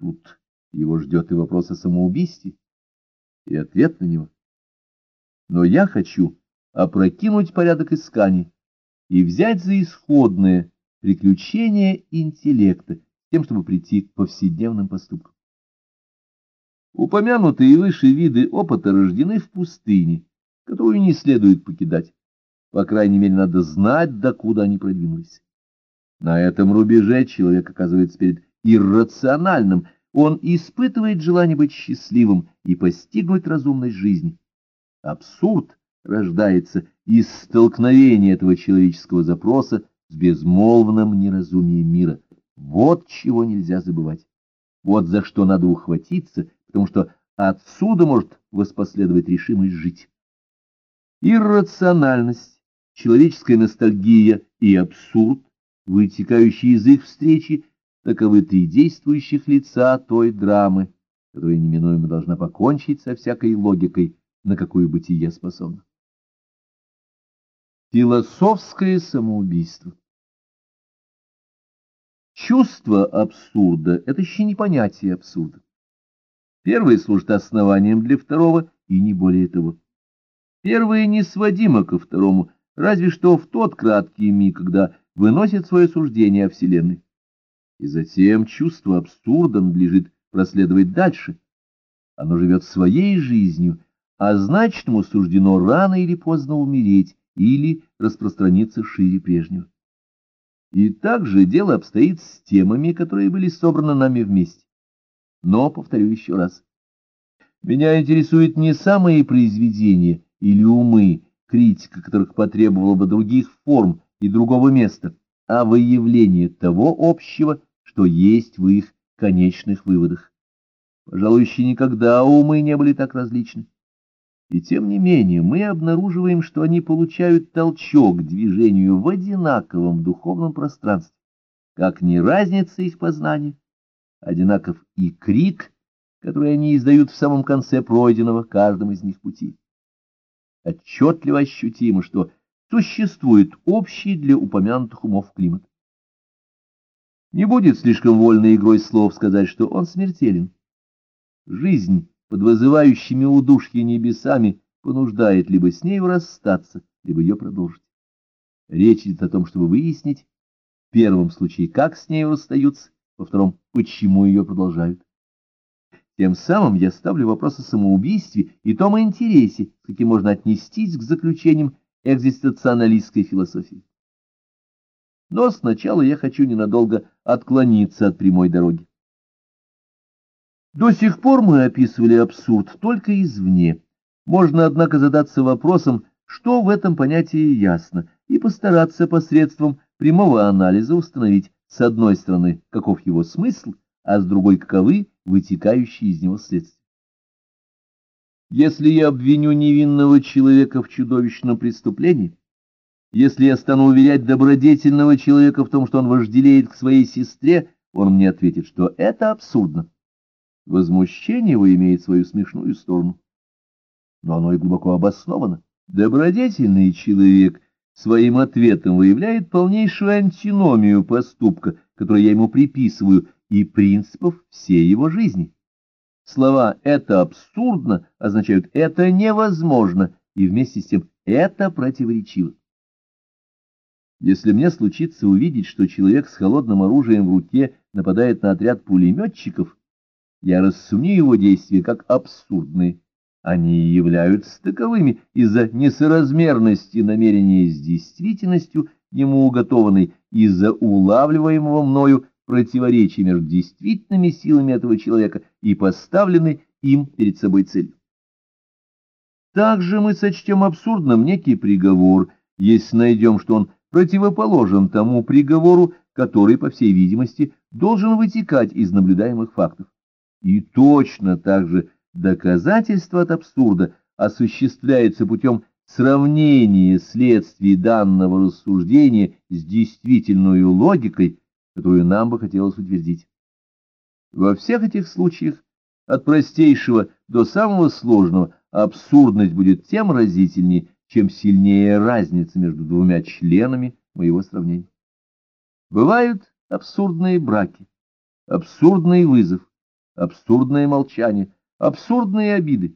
Тут его ждет и вопрос о самоубийстве, и ответ на него. Но я хочу опрокинуть порядок исканий и взять за исходное приключение интеллекта, тем, чтобы прийти к повседневным поступкам. Упомянутые выше виды опыта рождены в пустыне, которую не следует покидать. По крайней мере, надо знать, докуда они продвинулись. На этом рубеже человек оказывается перед иррациональным, он испытывает желание быть счастливым и постигнуть разумность жизни. Абсурд рождается из столкновения этого человеческого запроса с безмолвным неразумием мира. Вот чего нельзя забывать. Вот за что надо ухватиться, потому что отсюда может воспоследовать решимость жить. Иррациональность, человеческая ностальгия и абсурд, вытекающие из их встречи, таковы три действующих лица той драмы, которая неминуемо должна покончить со всякой логикой, на какую бытие способно. Философское самоубийство Чувство абсурда — это еще не понятие абсурда. Первое служит основанием для второго, и не более того. Первое не сводимо ко второму, разве что в тот краткий миг, когда выносит свое суждение о Вселенной. И затем чувство абсурда надлежит проследовать дальше. Оно живет своей жизнью, а значит, ему суждено рано или поздно умереть или распространиться шире прежнего. И также дело обстоит с темами, которые были собраны нами вместе. Но, повторю еще раз, меня интересуют не самые произведения или умы, критика которых потребовала бы других форм и другого места, а выявление того общего, что есть в их конечных выводах. Пожалуй, еще никогда умы не были так различны. И тем не менее мы обнаруживаем, что они получают толчок движению в одинаковом духовном пространстве, как не разница их познания, одинаков и крик, который они издают в самом конце пройденного каждым из них пути. Отчетливо ощутимо, что существует общий для упомянутых умов климат. Не будет слишком вольной игрой слов сказать, что он смертелен. Жизнь под вызывающими удушье небесами понуждает либо с нею расстаться, либо ее продолжить. Речь идет о том, чтобы выяснить, в первом случае, как с нею расстаются, во втором, почему ее продолжают. Тем самым я ставлю вопрос о самоубийстве и том интересе, каким можно отнестись к заключениям экзистенциалистской философии. Но сначала я хочу ненадолго отклониться от прямой дороги. До сих пор мы описывали абсурд только извне. Можно, однако, задаться вопросом, что в этом понятии ясно, и постараться посредством прямого анализа установить, с одной стороны, каков его смысл, а с другой, каковы вытекающие из него следствия. Если я обвиню невинного человека в чудовищном преступлении, если я стану уверять добродетельного человека в том, что он вожделеет к своей сестре, он мне ответит, что это абсурдно. Возмущение его имеет свою смешную сторону. Но оно и глубоко обосновано. Добродетельный человек своим ответом выявляет полнейшую антиномию поступка, который я ему приписываю, и принципов всей его жизни. Слова «это абсурдно» означают «это невозможно» и вместе с тем «это противоречиво». Если мне случится увидеть, что человек с холодным оружием в руке нападает на отряд пулеметчиков, я расценю его действия как абсурдные. Они являются таковыми из-за несоразмерности намерения с действительностью ему уготованной, из-за улавливаемого мною противоречия между действительными силами этого человека и поставленной им перед собой целью. Также мы сочтем абсурдным некий приговор, если найдем, что он противоположен тому приговору, который, по всей видимости, должен вытекать из наблюдаемых фактов. И точно так же доказательство от абсурда осуществляется путем сравнения следствий данного рассуждения с действительной логикой, которую нам бы хотелось утвердить. Во всех этих случаях, от простейшего до самого сложного, абсурдность будет тем разительнее, чем сильнее разница между двумя членами моего сравнения. Бывают абсурдные браки, абсурдный вызов, абсурдное молчание, абсурдные обиды,